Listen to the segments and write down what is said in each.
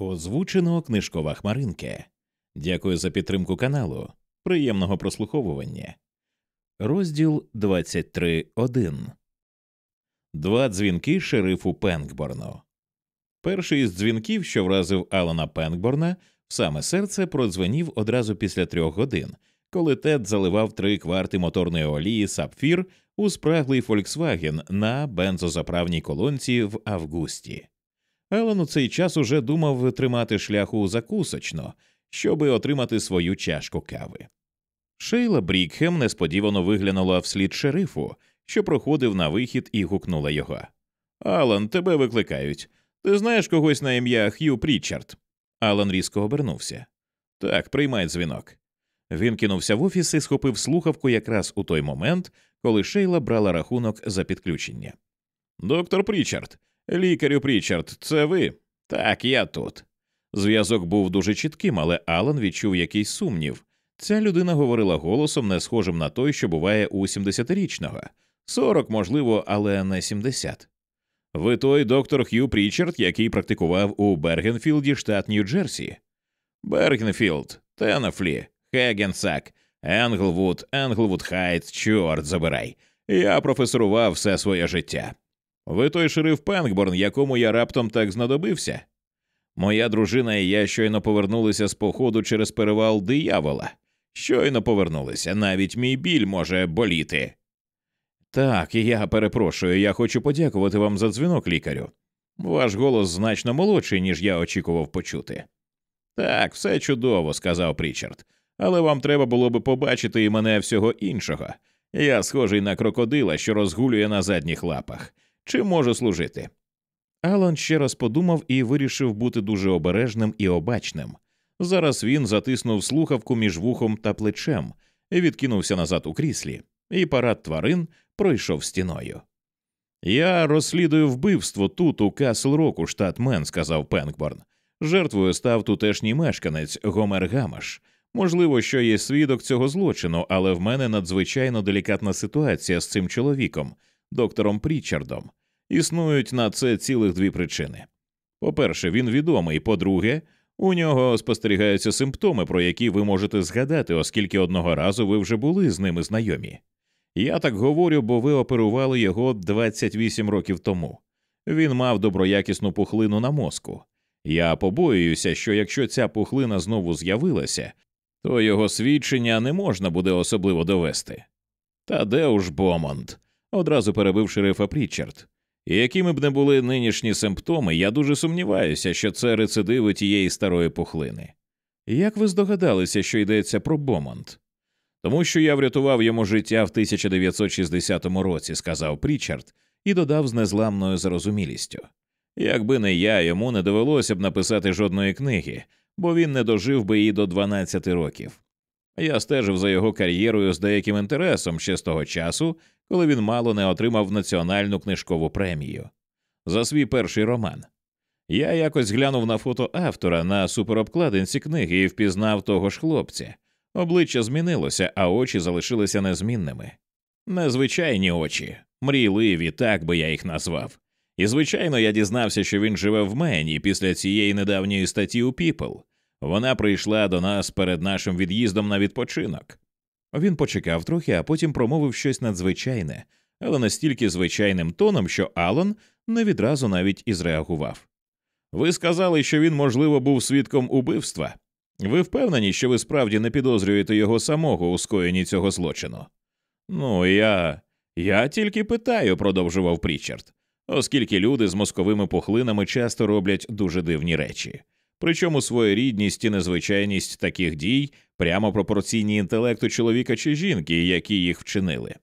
Озвучено книжкова хмаринка. Дякую за підтримку каналу. Приємного прослуховування. Розділ 23.1 Два дзвінки шерифу Пенкборну. Перший із дзвінків, що вразив Алана Пенкборна, в саме серце продзвенів одразу після трьох годин, коли Тед заливав три кварти моторної олії Сапфір у спраглий Фольксваген на бензозаправній колонці в Августі. Елен у цей час уже думав тримати шляху закусочно, щоби отримати свою чашку кави. Шейла Брікхем несподівано виглянула вслід шерифу, що проходив на вихід і гукнула його. Алан, тебе викликають. Ти знаєш когось на ім'я Х'ю Прічард? Алан різко обернувся. Так, приймай дзвінок. Він кинувся в офіс і схопив слухавку якраз у той момент, коли Шейла брала рахунок за підключення. Доктор Прічард, лікарю Прічард, це ви? Так, я тут. Зв'язок був дуже чітким, але Алан відчув якийсь сумнів. Ця людина говорила голосом, не схожим на той, що буває у 70-річного. 40, можливо, але не 70. Ви той доктор Х'ю Прічард, який практикував у Бергенфілді, штат Нью-Джерсі. Бергенфілд, Тенафлі, Хегенсак, Енглвуд, Енглвуд Хайт, чорт забирай. Я професорував все своє життя. Ви той шериф Пенкборн, якому я раптом так знадобився. Моя дружина і я щойно повернулися з походу через перевал диявола. Щойно повернулися, навіть мій біль може боліти. Так, я перепрошую, я хочу подякувати вам за дзвінок, лікарю. Ваш голос значно молодший, ніж я очікував почути. Так, все чудово, сказав Прічард, але вам треба було би побачити і мене всього іншого. Я схожий на крокодила, що розгулює на задніх лапах. Чим можу служити? Алан ще раз подумав і вирішив бути дуже обережним і обачним. Зараз він затиснув слухавку між вухом та плечем і відкинувся назад у кріслі, і парад тварин пройшов стіною. Я розслідую вбивство тут, у Касл Року, штат Мен, сказав Пенкборн. Жертвою став тутешній мешканець Гомер Гамаш. Можливо, що є свідок цього злочину, але в мене надзвичайно делікатна ситуація з цим чоловіком, доктором Прічардом. Існують на це цілих дві причини. По-перше, він відомий. По-друге, у нього спостерігаються симптоми, про які ви можете згадати, оскільки одного разу ви вже були з ними знайомі. Я так говорю, бо ви оперували його 28 років тому. Він мав доброякісну пухлину на мозку. Я побоююся, що якщо ця пухлина знову з'явилася, то його свідчення не можна буде особливо довести. Та де уж Бомонд? одразу перебив шерифа Прічард. І якими б не були нинішні симптоми, я дуже сумніваюся, що це рецидиви тієї старої пухлини. Як ви здогадалися, що йдеться про Бомонд? Тому що я врятував йому життя в 1960 році, сказав Прічард і додав з незламною зарозумілістю. Якби не я, йому не довелося б написати жодної книги, бо він не дожив би її до 12 років. Я стежив за його кар'єрою з деяким інтересом ще з того часу, коли він мало не отримав національну книжкову премію за свій перший роман. Я якось глянув на фото автора на суперобкладинці книги і впізнав того ж хлопця. Обличчя змінилося, а очі залишилися незмінними. Незвичайні очі, мрійливі, так би я їх назвав. І, звичайно, я дізнався, що він живе в Мені після цієї недавньої статті у People. Вона прийшла до нас перед нашим від'їздом на відпочинок. Він почекав трохи, а потім промовив щось надзвичайне, але настільки звичайним тоном, що Алан не відразу навіть і зреагував. Ви сказали, що він, можливо, був свідком убивства. Ви впевнені, що ви справді не підозрюєте його самого у скоєнні цього злочину? Ну, я. Я тільки питаю, продовжував Прічард, оскільки люди з мозковими пухлинами часто роблять дуже дивні речі. Причому своєрідність і незвичайність таких дій прямо пропорційні інтелекту чоловіка чи жінки, які їх вчинили.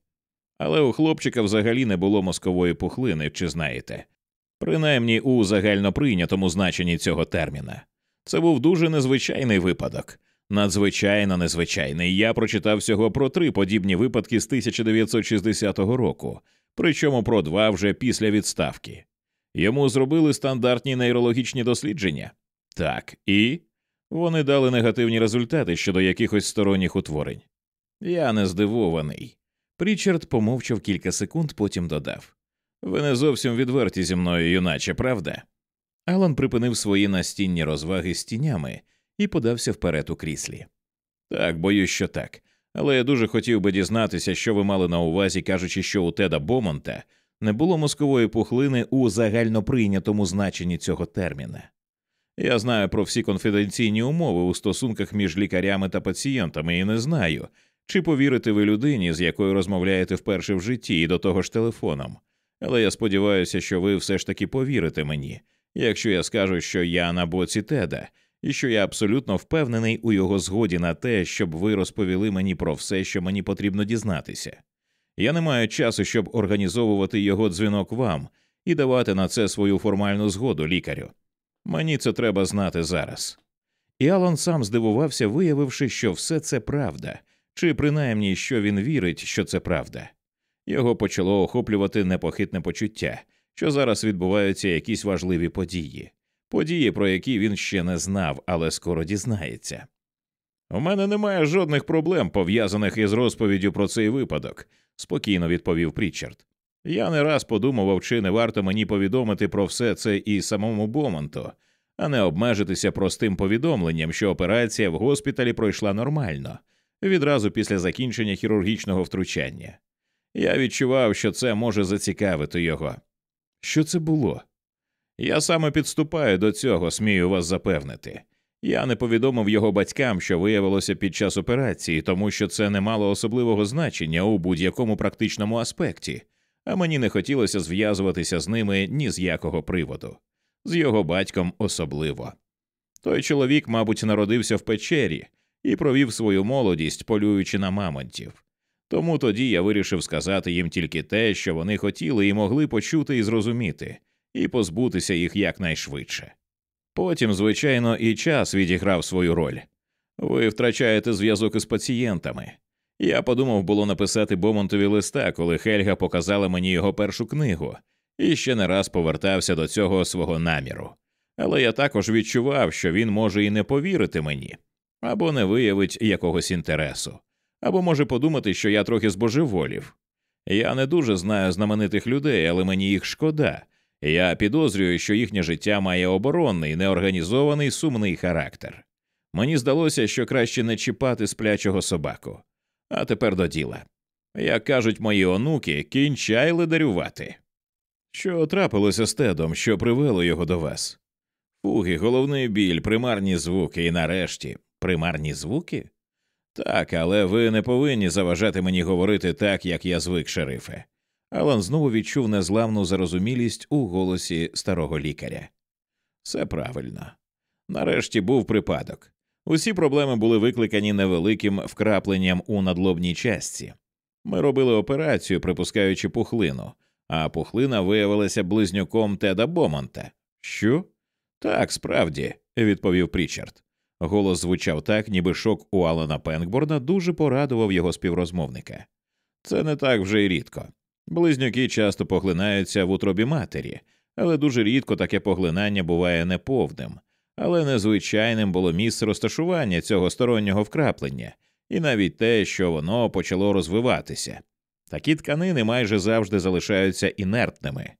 Але у хлопчика взагалі не було мозкової пухлини, чи знаєте, принаймні у загальноприйнятому значенні цього терміна. Це був дуже незвичайний випадок, надзвичайно незвичайний. Я прочитав всього про три подібні випадки з 1960 року, причому про два вже після відставки. Йому зробили стандартні нейрологічні дослідження. Так, і вони дали негативні результати щодо якихось сторонніх утворень. Я не здивований. Прічард помовчав кілька секунд, потім додав Ви не зовсім відверті зі мною, юначе, правда? Алан припинив свої настінні розваги з тінями і подався вперед у кріслі. Так, боюсь, що так. Але я дуже хотів би дізнатися, що ви мали на увазі, кажучи, що у Теда Бомонта не було мозкової пухлини у загальноприйнятому значенні цього терміна. Я знаю про всі конфіденційні умови у стосунках між лікарями та пацієнтами і не знаю, чи повірите ви людині, з якою розмовляєте вперше в житті і до того ж телефоном. Але я сподіваюся, що ви все ж таки повірите мені, якщо я скажу, що я на боці Теда, і що я абсолютно впевнений у його згоді на те, щоб ви розповіли мені про все, що мені потрібно дізнатися. Я не маю часу, щоб організовувати його дзвінок вам і давати на це свою формальну згоду лікарю. Мені це треба знати зараз. І Алан сам здивувався, виявивши, що все це правда, чи принаймні що він вірить, що це правда. Його почало охоплювати непохитне почуття, що зараз відбуваються якісь важливі події, події, про які він ще не знав, але скоро дізнається. У мене немає жодних проблем, пов'язаних із розповіддю про цей випадок, спокійно відповів Прічард. Я не раз подумував, чи не варто мені повідомити про все це і самому Бомонту, а не обмежитися простим повідомленням, що операція в госпіталі пройшла нормально, відразу після закінчення хірургічного втручання. Я відчував, що це може зацікавити його. Що це було? Я саме підступаю до цього, смію вас запевнити. Я не повідомив його батькам, що виявилося під час операції, тому що це не мало особливого значення у будь-якому практичному аспекті, а мені не хотілося зв'язуватися з ними ні з якого приводу, з його батьком особливо. Той чоловік, мабуть, народився в печері і провів свою молодість, полюючи на мамонтів. Тому тоді я вирішив сказати їм тільки те, що вони хотіли і могли почути і зрозуміти, і позбутися їх якнайшвидше. Потім, звичайно, і час відіграв свою роль. Ви втрачаєте зв'язок із пацієнтами. Я подумав було написати Бомонтові листа, коли Хельга показала мені його першу книгу, і ще не раз повертався до цього свого наміру. Але я також відчував, що він може і не повірити мені, або не виявить якогось інтересу, або може подумати, що я трохи збожеволів. Я не дуже знаю знаменитих людей, але мені їх шкода. Я підозрюю, що їхнє життя має оборонний, неорганізований сумний характер. Мені здалося, що краще не чіпати сплячого собаку. А тепер до діла. Як кажуть мої онуки, кінчай ледарювати. Що трапилося з тедом, що привело його до вас? Фуги, головний біль, примарні звуки, і нарешті примарні звуки? Так, але ви не повинні заважати мені говорити так, як я звик, шерифе. Алан знову відчув незламну зарозумілість у голосі старого лікаря. Все правильно. Нарешті був припадок. Усі проблеми були викликані невеликим вкрапленням у надлобній частці. Ми робили операцію, припускаючи пухлину, а пухлина виявилася близнюком Теда Бомонта. Що? Так, справді, відповів Прічард. Голос звучав так, ніби шок у Алана Пенкборна дуже порадував його співрозмовника. Це не так вже й рідко. Близнюки часто поглинаються в утробі матері, але дуже рідко таке поглинання буває неповним, але незвичайним було місце розташування цього стороннього вкраплення, і навіть те, що воно почало розвиватися. Такі тканини майже завжди залишаються інертними.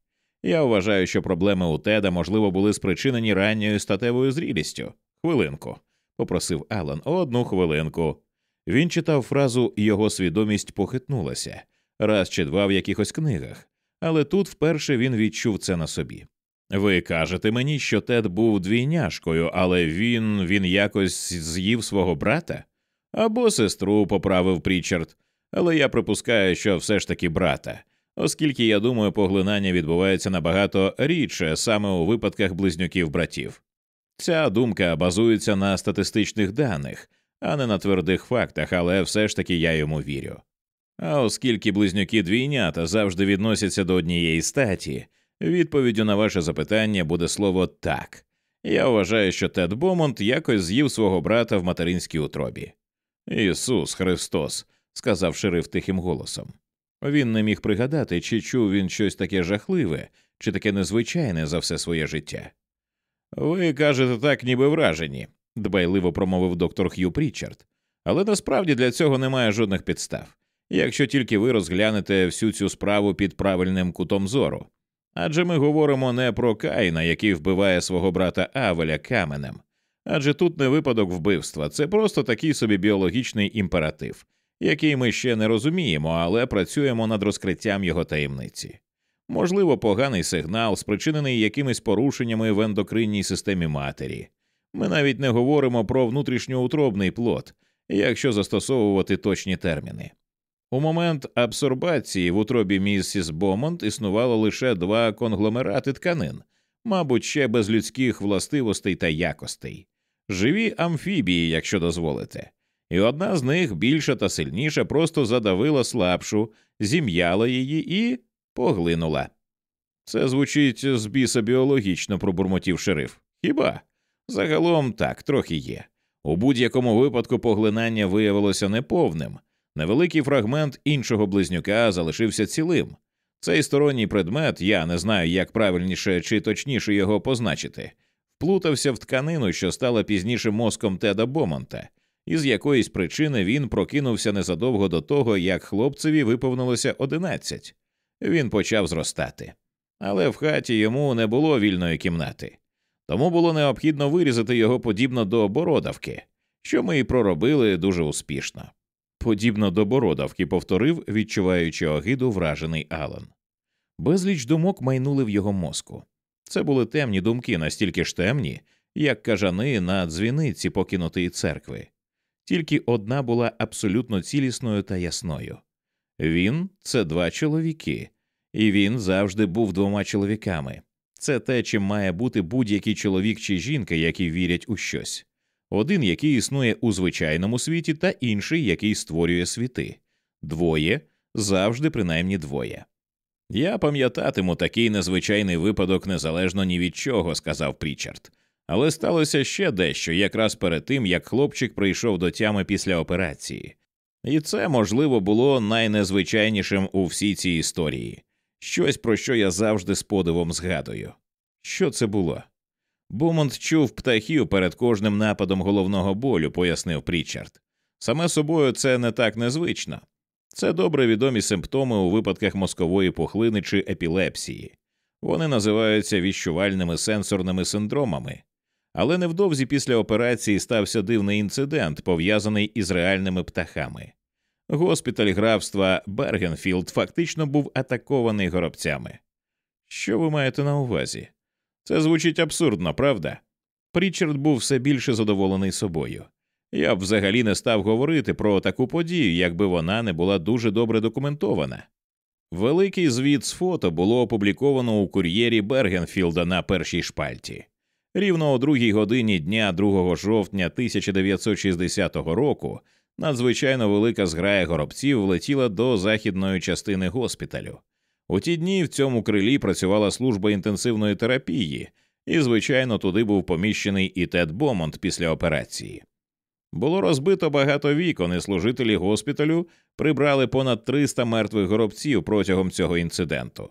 Я вважаю, що проблеми у Теда, можливо, були спричинені ранньою статевою зрілістю. Хвилинку, попросив Алан, одну хвилинку. Він читав фразу Його свідомість похитнулася раз чи два в якихось книгах, але тут вперше він відчув це на собі. Ви кажете мені, що Тед був двійняшкою, але він він якось з'їв свого брата? Або сестру поправив Прічард, але я припускаю, що все ж таки брата, оскільки я думаю, поглинання відбувається набагато рідше саме у випадках близнюків братів. Ця думка базується на статистичних даних, а не на твердих фактах, але все ж таки я йому вірю. А оскільки близнюки двійнята завжди відносяться до однієї статі, відповіддю на ваше запитання буде слово так. Я вважаю, що Тед Бомонт якось з'їв свого брата в материнській утробі. Ісус Христос, сказав шериф тихим голосом. Він не міг пригадати, чи чув він щось таке жахливе, чи таке незвичайне за все своє життя. Ви кажете так, ніби вражені, дбайливо промовив доктор Х'ю Прічард, але насправді для цього немає жодних підстав якщо тільки ви розглянете всю цю справу під правильним кутом зору. Адже ми говоримо не про Каїна, який вбиває свого брата Авеля каменем. Адже тут не випадок вбивства, це просто такий собі біологічний імператив, який ми ще не розуміємо, але працюємо над розкриттям його таємниці. Можливо, поганий сигнал, спричинений якимись порушеннями в ендокринній системі матері. Ми навіть не говоримо про внутрішньоутробний плод, якщо застосовувати точні терміни. У момент абсорбації в утробі місіс Бомонт існувало лише два конгломерати тканин, мабуть, ще без людських властивостей та якостей, живі амфібії, якщо дозволите, і одна з них більша та сильніша, просто задавила слабшу, зім'яла її і поглинула. Це звучить з біса біологічно, пробурмотів шериф. Хіба? Загалом так, трохи є. У будь-якому випадку поглинання виявилося неповним. Невеликий фрагмент іншого близнюка залишився цілим. Цей сторонній предмет, я не знаю, як правильніше чи точніше його позначити, вплутався в тканину, що стала пізніше мозком Теда Бомонта, і з якоїсь причини він прокинувся незадовго до того, як хлопцеві виповнилося одинадцять. Він почав зростати. Але в хаті йому не було вільної кімнати, тому було необхідно вирізати його подібно до бородавки, що ми і проробили дуже успішно. Подібно до бородавки, повторив, відчуваючи огиду вражений Алан. Безліч думок майнули в його мозку. Це були темні думки, настільки ж темні, як кажани на дзвіниці покинутої церкви. Тільки одна була абсолютно цілісною та ясною. Він це два чоловіки, і він завжди був двома чоловіками. Це те, чим має бути будь-який чоловік чи жінка, які вірять у щось один, який існує у звичайному світі, та інший, який створює світи, двоє завжди принаймні двоє. Я пам'ятатиму такий незвичайний випадок незалежно ні від чого, сказав Прічард. Але сталося ще дещо якраз перед тим, як хлопчик прийшов до тями після операції, і це, можливо, було найнезвичайнішим у всій цій історії щось, про що я завжди з подивом згадую. Що це було? Бумонт чув птахів перед кожним нападом головного болю, пояснив Прічард. Саме собою це не так незвично. Це добре відомі симптоми у випадках мозкової пухлини чи епілепсії. Вони називаються віщувальними сенсорними синдромами. Але невдовзі після операції стався дивний інцидент, пов'язаний із реальними птахами. Госпіталь графства Бергенфілд фактично був атакований горобцями. Що ви маєте на увазі? Це звучить абсурдно, правда? Прічард був все більше задоволений собою. Я б взагалі не став говорити про таку подію, якби вона не була дуже добре документована. Великий звіт з фото було опубліковано у кур'єрі Бергенфілда на першій шпальті. Рівно о другій годині дня 2 жовтня 1960 року надзвичайно велика зграя горобців влетіла до західної частини госпіталю. У ті дні в цьому крилі працювала служба інтенсивної терапії, і, звичайно, туди був поміщений і Тед Бомонт після операції. Було розбито багато вікон, і служителі госпіталю прибрали понад 300 мертвих горобців протягом цього інциденту.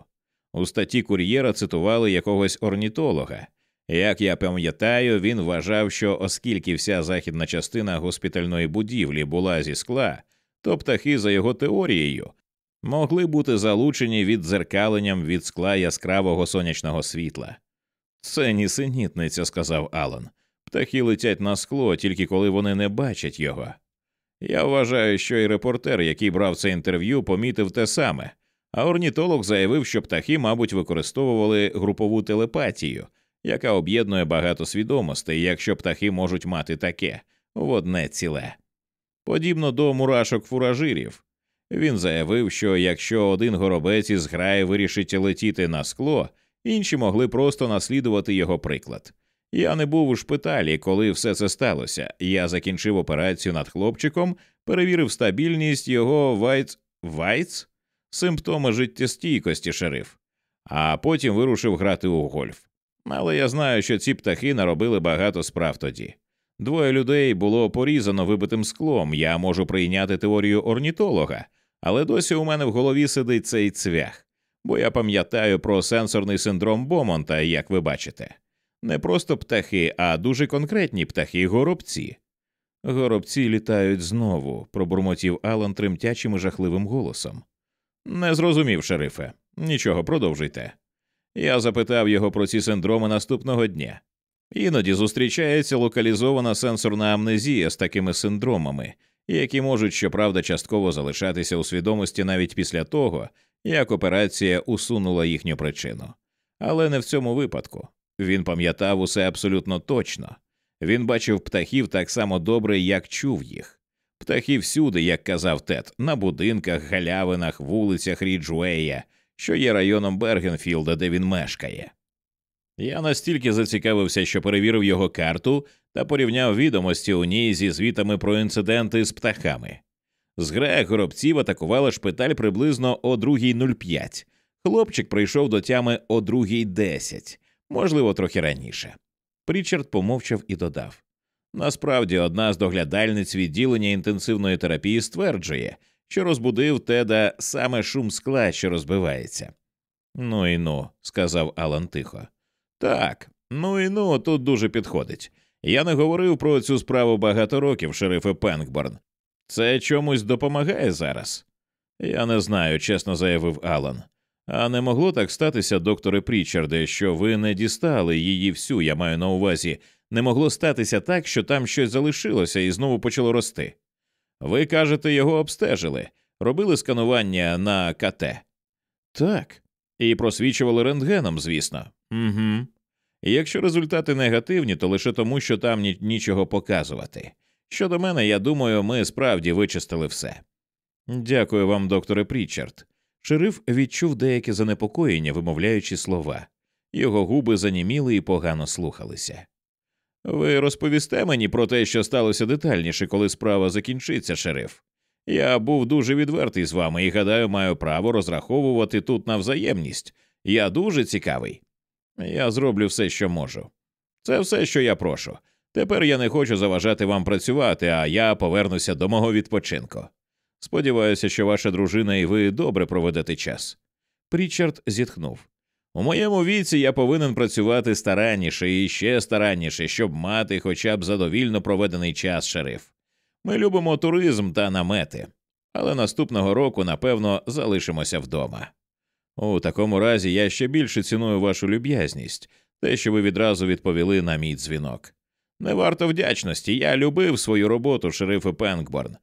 У статті кур'єра цитували якогось орнітолога. Як я пам'ятаю, він вважав, що оскільки вся західна частина госпітальної будівлі була зі скла, то птахи, за його теорією, могли бути залучені віддзеркаленням від скла яскравого сонячного світла. Це нісенітниця, сказав Алан. Птахи летять на скло, тільки коли вони не бачать його. Я вважаю, що і репортер, який брав це інтерв'ю, помітив те саме, а орнітолог заявив, що птахи, мабуть, використовували групову телепатію, яка об'єднує багато свідомостей, якщо птахи можуть мати таке в одне ціле. Подібно до мурашок фуражирів. Він заявив, що якщо один горобець із граї вирішить летіти на скло, інші могли просто наслідувати його приклад. Я не був у шпиталі, коли все це сталося. Я закінчив операцію над хлопчиком, перевірив стабільність його вайц вайц? симптоми життєстійкості шериф, а потім вирушив грати у гольф. Але я знаю, що ці птахи наробили багато справ тоді. Двоє людей було порізано вибитим склом. Я можу прийняти теорію орнітолога, але досі у мене в голові сидить цей цвях, бо я пам'ятаю про сенсорний синдром Бомонта, як ви бачите. Не просто птахи, а дуже конкретні птахи горобці. Горобці літають знову, пробурмотів Алан тремтячим і жахливим голосом. Не зрозумів, шерифе. Нічого, продовжуйте. Я запитав його про ці синдроми наступного дня. Іноді зустрічається локалізована сенсорна амнезія з такими синдромами, які можуть, щоправда, частково залишатися у свідомості навіть після того, як операція усунула їхню причину. Але не в цьому випадку. Він пам'ятав усе абсолютно точно. Він бачив птахів так само добре, як чув їх. Птахи всюди, як казав Тед, на будинках, галявинах, вулицях Ріджуея, що є районом Бергенфілда, де він мешкає. Я настільки зацікавився, що перевірив його карту та порівняв відомості у ній зі звітами про інциденти з птахами. Зграя горобців атакувала шпиталь приблизно о 2.05. Хлопчик прийшов до тями о 2.10, можливо, трохи раніше. Прічард помовчав і додав насправді, одна з доглядальниць відділення інтенсивної терапії стверджує, що розбудив теда саме шум скла, що розбивається. Ну і ну, сказав Алан тихо. Так, ну і ну, тут дуже підходить. Я не говорив про цю справу багато років, шерифе Пенкборн. Це чомусь допомагає зараз? Я не знаю, чесно заявив Алан. А не могло так статися, докторе Прічарде, що ви не дістали її всю, я маю на увазі, не могло статися так, що там щось залишилося і знову почало рости. Ви кажете, його обстежили, робили сканування на КТ. Так. І просвічували рентгеном, звісно. Угу. Якщо результати негативні, то лише тому, що там ні нічого показувати. Щодо мене, я думаю, ми справді вичистили все. Дякую вам, докторе Прічард. Шериф відчув деяке занепокоєння, вимовляючи слова. Його губи заніміли і погано слухалися. Ви розповісте мені про те, що сталося детальніше, коли справа закінчиться, шериф. Я був дуже відвертий з вами і гадаю, маю право розраховувати тут на взаємність. Я дуже цікавий. Я зроблю все, що можу. Це все, що я прошу. Тепер я не хочу заважати вам працювати, а я повернуся до мого відпочинку. Сподіваюся, що ваша дружина і ви добре проведете час. Прічард зітхнув. У моєму віці я повинен працювати старанніше і ще старанніше, щоб мати хоча б задовільно проведений час, шериф. Ми любимо туризм та намети, але наступного року, напевно, залишимося вдома. У такому разі я ще більше ціную вашу люб'язність, те, що ви відразу відповіли на мій дзвінок. Не варто вдячності, я любив свою роботу, шерифе Пенкборн.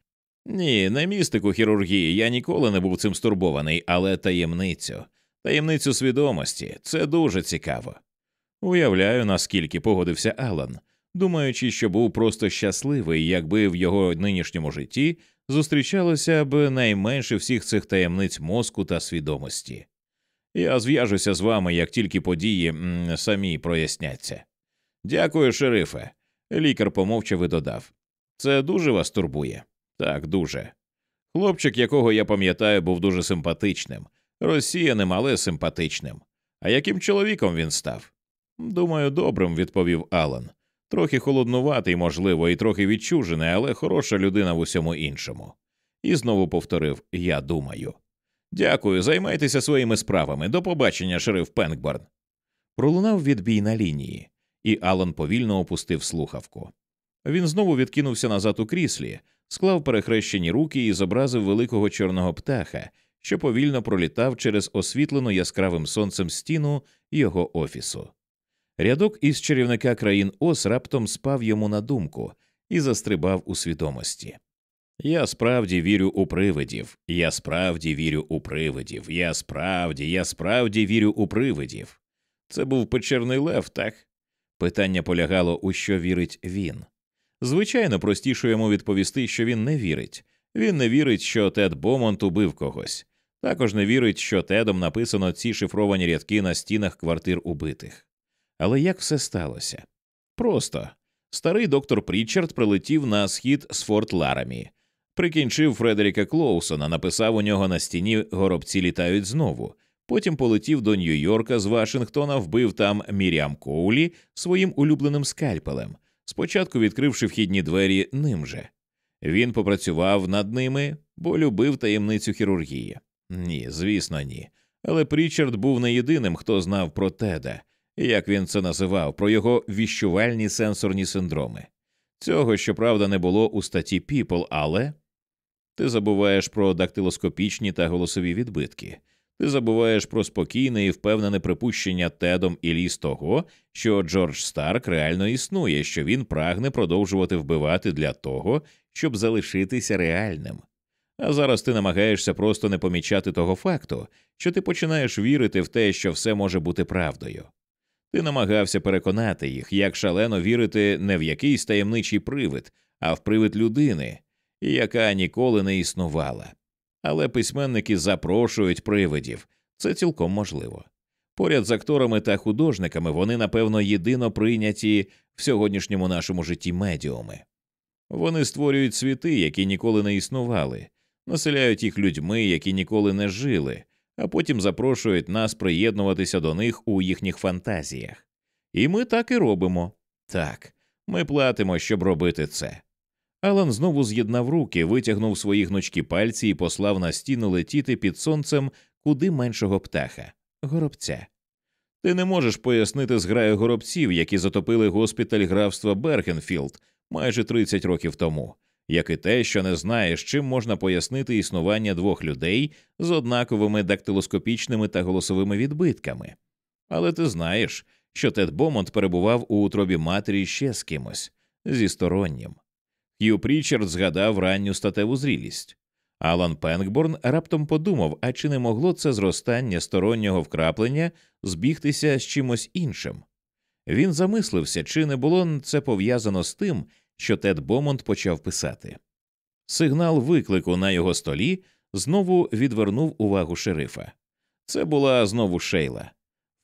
Ні, не містику хірургії, я ніколи не був цим стурбований, але таємницю, таємницю свідомості це дуже цікаво. Уявляю, наскільки погодився Алан, думаючи, що був просто щасливий, якби в його нинішньому житті зустрічалося б найменше всіх цих таємниць мозку та свідомості. Я зв'яжуся з вами, як тільки події м, самі проясняться. Дякую, шерифе. Лікар помовчав і додав. Це дуже вас турбує. Так, дуже. Хлопчик, якого я пам'ятаю, був дуже симпатичним, розсіяним, але симпатичним. А яким чоловіком він став? Думаю, добрим, відповів Алан. Трохи холоднуватий, можливо, і трохи відчужений, але хороша людина в усьому іншому. І знову повторив Я думаю. Дякую, займайтеся своїми справами. До побачення, шериф Пенкборн. Пролунав відбій на лінії, і Алан повільно опустив слухавку. Він знову відкинувся назад у кріслі, склав перехрещені руки і зобразив великого чорного птаха, що повільно пролітав через освітлену яскравим сонцем стіну його офісу. Рядок із чарівника країн Ос раптом спав йому на думку і застрибав у свідомості. Я справді вірю у привидів, я справді вірю у привидів, я справді, я справді вірю у привидів. Це був печерний лев, так? Питання полягало, у що вірить він. Звичайно, простіше йому відповісти, що він не вірить. Він не вірить, що Тед Бомонт убив когось. Також не вірить, що Тедом написано ці шифровані рядки на стінах квартир убитих. Але як все сталося? Просто старий доктор Прічард прилетів на схід з Форт Ларамі, прикінчив Фредеріка Клоусона, написав у нього на стіні горобці літають знову. Потім полетів до Нью-Йорка з Вашингтона, вбив там Міріам Коулі своїм улюбленим скальпелем, спочатку відкривши вхідні двері ним же. Він попрацював над ними, бо любив таємницю хірургії. Ні, звісно, ні. Але Прічард був не єдиним, хто знав про Теда, як він це називав, про його віщувальні сенсорні синдроми. Цього, щоправда, не було у статті People, але ти забуваєш про дактилоскопічні та голосові відбитки. Ти забуваєш про спокійне і впевнене припущення Тедом і Ліс того, що Джордж Старк реально існує, що він прагне продовжувати вбивати для того, щоб залишитися реальним. А зараз ти намагаєшся просто не помічати того факту, що ти починаєш вірити в те, що все може бути правдою. Ти намагався переконати їх, як шалено вірити не в якийсь таємничий привид, а в привид людини, яка ніколи не існувала. Але письменники запрошують привидів, це цілком можливо. Поряд з акторами та художниками вони, напевно, єдино прийняті в сьогоднішньому нашому житті медіуми. Вони створюють світи, які ніколи не існували, населяють їх людьми, які ніколи не жили, а потім запрошують нас приєднуватися до них у їхніх фантазіях. І ми так і робимо. Так, ми платимо, щоб робити це. Алан знову з'єднав руки, витягнув свої гнучкі пальці і послав на стіну летіти під сонцем куди меншого птаха горобця. Ти не можеш пояснити зграю горобців, які затопили госпіталь графства Бергенфілд майже 30 років тому, як і те, що не знаєш, чим можна пояснити існування двох людей з однаковими дактилоскопічними та голосовими відбитками. Але ти знаєш, що Тед Бомонт перебував у утробі матері ще з кимось зі стороннім. Хью Прічард згадав ранню статеву зрілість. Алан Пенкборн раптом подумав, а чи не могло це зростання стороннього вкраплення збігтися з чимось іншим. Він замислився, чи не було це пов'язано з тим, що Тед Бомонт почав писати. Сигнал виклику на його столі знову відвернув увагу шерифа. Це була знову Шейла.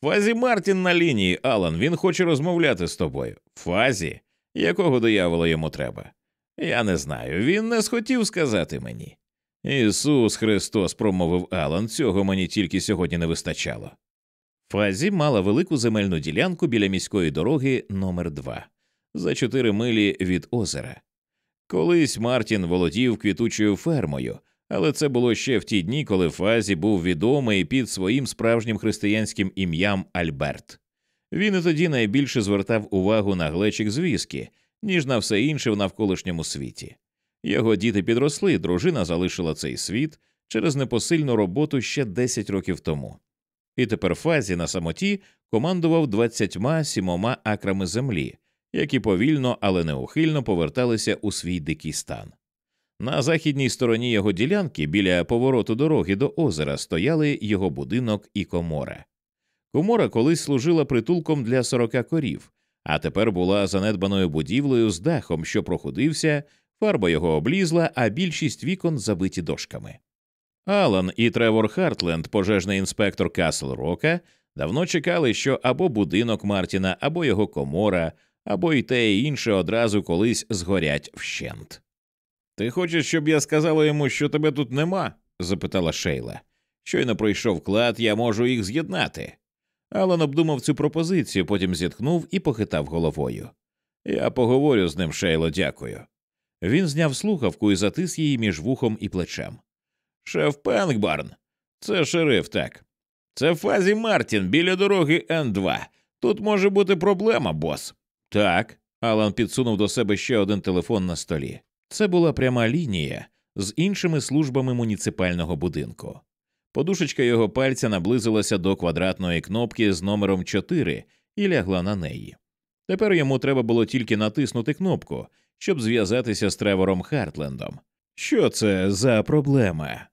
Фазі Мартін на лінії, Алан, він хоче розмовляти з тобою. Фазі? Якого диявола йому треба? Я не знаю, він не схотів сказати мені. Ісус Христос, промовив Алан, цього мені тільки сьогодні не вистачало. Фазі мала велику земельну ділянку біля міської дороги номер 2 за чотири милі від озера. Колись Мартін володів квітучою фермою, але це було ще в ті дні, коли Фазі був відомий під своїм справжнім християнським ім'ям Альберт. Він і тоді найбільше звертав увагу на глечик з віскі, ніж на все інше в навколишньому світі. Його діти підросли, дружина залишила цей світ через непосильну роботу ще 10 років тому. І тепер Фазі на самоті командував 27 акрами землі, які повільно, але неухильно поверталися у свій дикий стан. На західній стороні його ділянки біля повороту дороги до озера стояли його будинок і комора. Комора колись служила притулком для сорока корів, а тепер була занедбаною будівлею з дахом, що проходився, фарба його облізла, а більшість вікон забиті дошками. Алан і Тревор Хартленд, пожежний інспектор Касл Рока, давно чекали, що або будинок Мартіна, або його комора, або й те і інше одразу колись згорять вщент. Ти хочеш, щоб я сказала йому, що тебе тут нема? запитала Шейла. Щойно пройшов клад, я можу їх з'єднати. Алан обдумав цю пропозицію, потім зітхнув і похитав головою. Я поговорю з ним, Шейло, дякую. Він зняв слухавку і затис її між вухом і плечем. Шеф Пенкбарн, це шериф, так. Це Фазі Мартін біля дороги Н2. Тут може бути проблема, бос. Так. Алан підсунув до себе ще один телефон на столі. Це була пряма лінія з іншими службами муніципального будинку. Подушечка його пальця наблизилася до квадратної кнопки з номером 4 і лягла на неї. Тепер йому треба було тільки натиснути кнопку, щоб зв'язатися з Тревором Хартлендом. Що це за проблема?